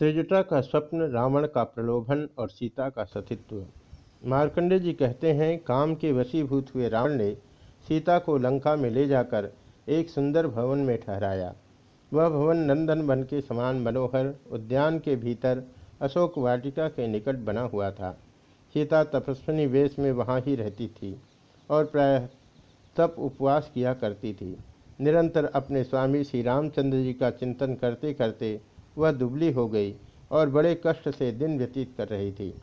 त्रिजटा का स्वप्न, रावण का प्रलोभन और सीता का सतीत्व। मार्कंडे जी कहते हैं, काम के वशीभूत हुए रावण ने सीता को लंका में ले जाकर एक सुंदर भवन में ठहराया। वह भवन नंदन वन के समान मनोहर, उद्यान के भीतर अशोक वाटिका के निकट बना हुआ था। सीता तपस्विनी वेश में वहाँ ही रहती थी और प्रायः तप उपवास किया करती थी। निरंतर अपने स्वामी श्री रामचंद्र जी का चिंतन करते करते वह दुबली हो गई और बड़े कष्ट से दिन व्यतीत कर रही थी।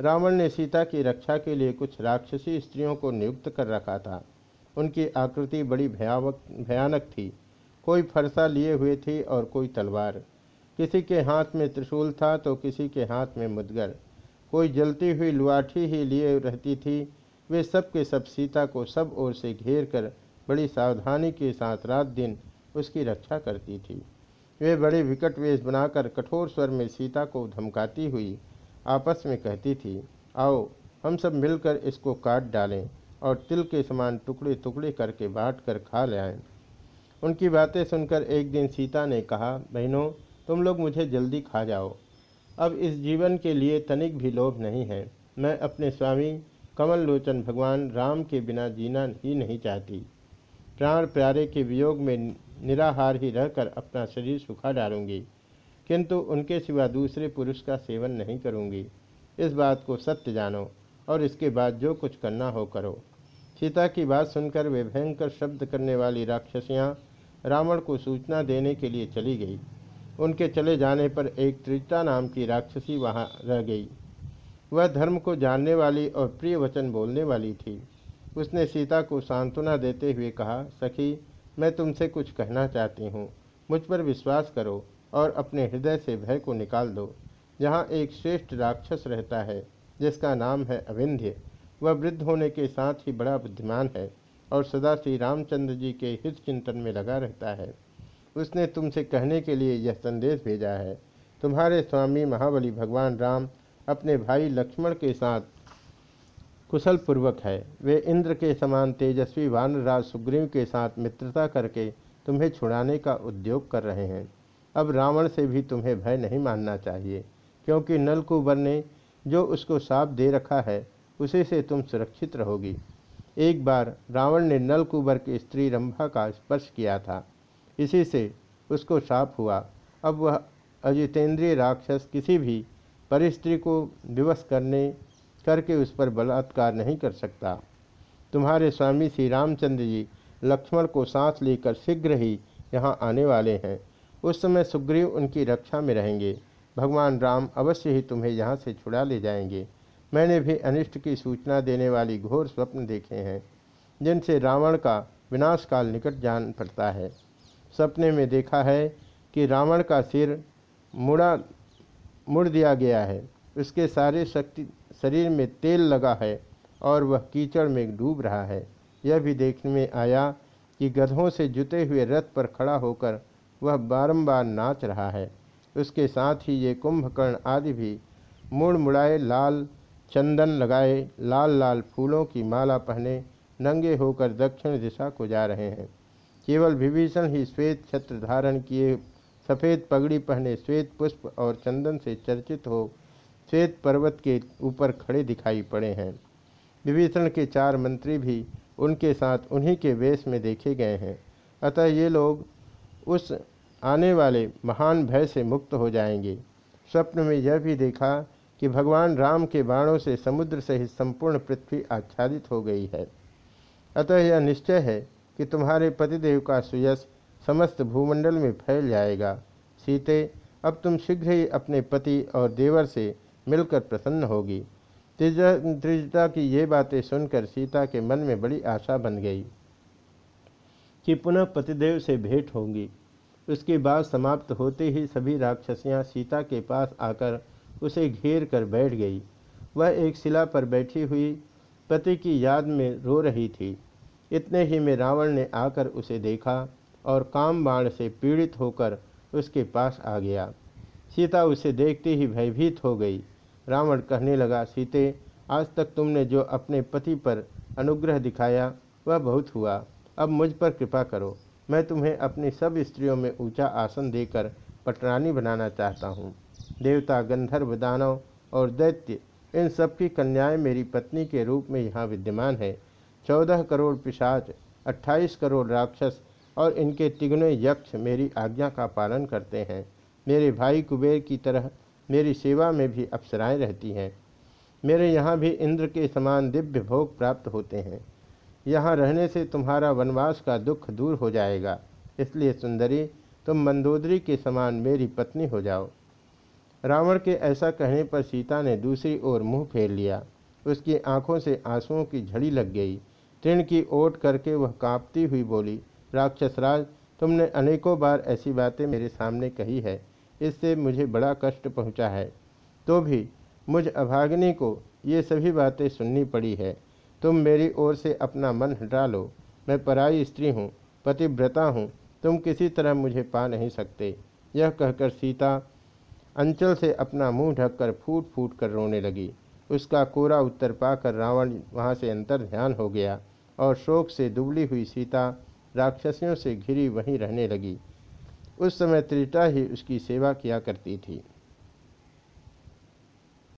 रावण ने सीता की रक्षा के लिए कुछ राक्षसी स्त्रियों को नियुक्त कर रखा था। उनकी आकृति बड़ी भयावक, भयानक थी। कोई फरसा लिए हुए थी और कोई तलवार। किसी के हाथ में त्रिशूल था तो किसी के हाथ में मुदगर। कोई जलती हुई लुआठी ही लिए रहती थी। वे सब के सब सीता को सब ओर से घेर कर बड़ी सावधानी के साथ रात दिन उसकी रक्षा करती थी। वे बड़े विकट वेश बनाकर कठोर स्वर में सीता को धमकाती हुई आपस में कहती थी, आओ, हम सब मिलकर इसको काट डालें और तिल के समान टुकड़े टुकड़े करके बांट कर खा ले उनकी बातें सुनकर एक दिन सीता ने कहा, बहनों, तुम लोग मुझे जल्दी खा जाओ। अब इस जीवन के लिए तनिक भी लोभ नहीं है। मैं अपने स्वामी कमल लोचन भगवान राम के बिना जीना ही नहीं चाहती। प्राण प्यारे के वियोग में निराहार ही रहकर अपना शरीर सुखा डालूँगी, किंतु उनके सिवा दूसरे पुरुष का सेवन नहीं करूँगी। इस बात को सत्य जानो और इसके बाद जो कुछ करना हो करो। सीता की बात सुनकर वे भयंकर शब्द करने वाली राक्षसियाँ रावण को सूचना देने के लिए चली गई। उनके चले जाने पर एक त्रिजटा नाम की राक्षसी वहाँ रह गई। वह धर्म को जानने वाली और प्रिय वचन बोलने वाली थी। उसने सीता को सांत्वना देते हुए कहा, सखी मैं तुमसे कुछ कहना चाहती हूँ। मुझ पर विश्वास करो और अपने हृदय से भय को निकाल दो। यहाँ एक श्रेष्ठ राक्षस रहता है, जिसका नाम है अविंध्य। वह वृद्ध होने के साथ ही बड़ा बुद्धिमान है और सदा श्री रामचंद्र जी के हित चिंतन में लगा रहता है। उसने तुमसे कहने के लिए यह संदेश भेजा है, तुम्हारे स्वामी महाबली भगवान राम अपने भाई लक्ष्मण के साथ कुशल पूर्वक है। वे इंद्र के समान तेजस्वी वानराज सुग्रीव के साथ मित्रता करके तुम्हें छुड़ाने का उद्योग कर रहे हैं। अब रावण से भी तुम्हें भय नहीं मानना चाहिए, क्योंकि नलकुबर ने जो उसको साप दे रखा है, उसी से तुम सुरक्षित रहोगी। एक बार रावण ने नलकुबर की स्त्री रंभा का स्पर्श किया था। इसी से उसको साप हुआ। अब वह अजितेंद्रीय राक्षस किसी भी परिस्त्री को विवश करने करके उस पर बलात्कार नहीं कर सकता। तुम्हारे स्वामी श्री रामचंद्र जी लक्ष्मण को सांस लेकर शीघ्र ही यहाँ आने वाले हैं। उस समय सुग्रीव उनकी रक्षा में रहेंगे। भगवान राम अवश्य ही तुम्हें यहाँ से छुड़ा ले जाएँगे। मैंने भी अनिष्ट की सूचना देने वाली घोर स्वप्न देखे हैं, जिनसे रावण का विनाशकाल निकट जान पड़ता है। सपने में देखा है कि रावण का सिर मुड़ा, मुड़ दिया गया है। उसके सारे शक्ति शरीर में तेल लगा है और वह कीचड़ में डूब रहा है। यह भी देखने में आया कि गधों से जुते हुए रथ पर खड़ा होकर वह बारंबार नाच रहा है। उसके साथ ही ये कुंभकर्ण आदि भी मुड़ मुड़ाए लाल चंदन लगाए, लाल लाल फूलों की माला पहने नंगे होकर दक्षिण दिशा को जा रहे हैं। केवल विभीषण ही श्वेत छत्र धारण किए, सफ़ेद पगड़ी पहने श्वेत पुष्प और चंदन से चर्चित हो श्वेत पर्वत के ऊपर खड़े दिखाई पड़े हैं। विभीषण के चार मंत्री भी उनके साथ उन्हीं के वेश में देखे गए हैं। अतः ये लोग उस आने वाले महान भय से मुक्त हो जाएँगे। स्वप्न में यह भी देखा कि भगवान राम के बाणों से समुद्र सहित संपूर्ण पृथ्वी आच्छादित हो गई है। अतः यह निश्चय है कि तुम्हारे पतिदेव का सुयश समस्त भूमंडल में फैल जाएगा। सीते, अब तुम शीघ्र ही अपने पति और देवर से मिलकर प्रसन्न होगी। त्रिजता की ये बातें सुनकर सीता के मन में बड़ी आशा बन गई कि पुनः पतिदेव से भेंट होंगी। उसकी बात समाप्त होते ही सभी राक्षसियाँ सीता के पास आकर उसे घेर कर बैठ गई। वह एक शिला पर बैठी हुई पति की याद में रो रही थी। इतने ही में रावण ने आकर उसे देखा और काम बाण से पीड़ित होकर उसके पास आ गया। सीता उसे देखते ही भयभीत हो गई। रावण कहने लगा, सीते, आज तक तुमने जो अपने पति पर अनुग्रह दिखाया, वह बहुत हुआ। अब मुझ पर कृपा करो। मैं तुम्हें अपनी सब स्त्रियों में ऊँचा आसन देकर पटरानी बनाना चाहता हूँ। देवता, गंधर्व, दानव और दैत्य, इन सबकी कन्याएँ मेरी पत्नी के रूप में यहाँ विद्यमान है। चौदह करोड़ पिशाच, अट्ठाईस करोड़ राक्षस और इनके तिगुने यक्ष मेरी आज्ञा का पालन करते हैं। मेरे भाई कुबेर की तरह मेरी सेवा में भी अप्सराएँ रहती हैं। मेरे यहाँ भी इंद्र के समान दिव्य भोग प्राप्त होते हैं। यहाँ रहने से तुम्हारा वनवास का दुख दूर हो जाएगा। इसलिए सुंदरी, तुम मंदोदरी के समान मेरी पत्नी हो जाओ। रावण के ऐसा कहने पर सीता ने दूसरी ओर मुँह फेर लिया। उसकी आँखों से आंसुओं की झड़ी लग गई। तृण की ओट करके वह कांपती हुई बोली, राक्षसराज, तुमने अनेकों बार ऐसी बातें मेरे सामने कही है। इससे मुझे बड़ा कष्ट पहुँचा है। तो भी मुझ अभागिनी को ये सभी बातें सुननी पड़ी है। तुम मेरी ओर से अपना मन हटा लो। मैं पराई स्त्री हूँ, पतिव्रता हूँ। तुम किसी तरह मुझे पा नहीं सकते। यह कहकर सीता अंचल से अपना मुँह ढककर फूट फूट कर रोने लगी। उसका कोरा उत्तर पाकर रावण वहाँ से अंतर ध्यान हो गया और शोक से दुबली हुई सीता राक्षसियों से घिरी वहीं रहने लगी। उस समय त्रिटा ही उसकी सेवा किया करती थी।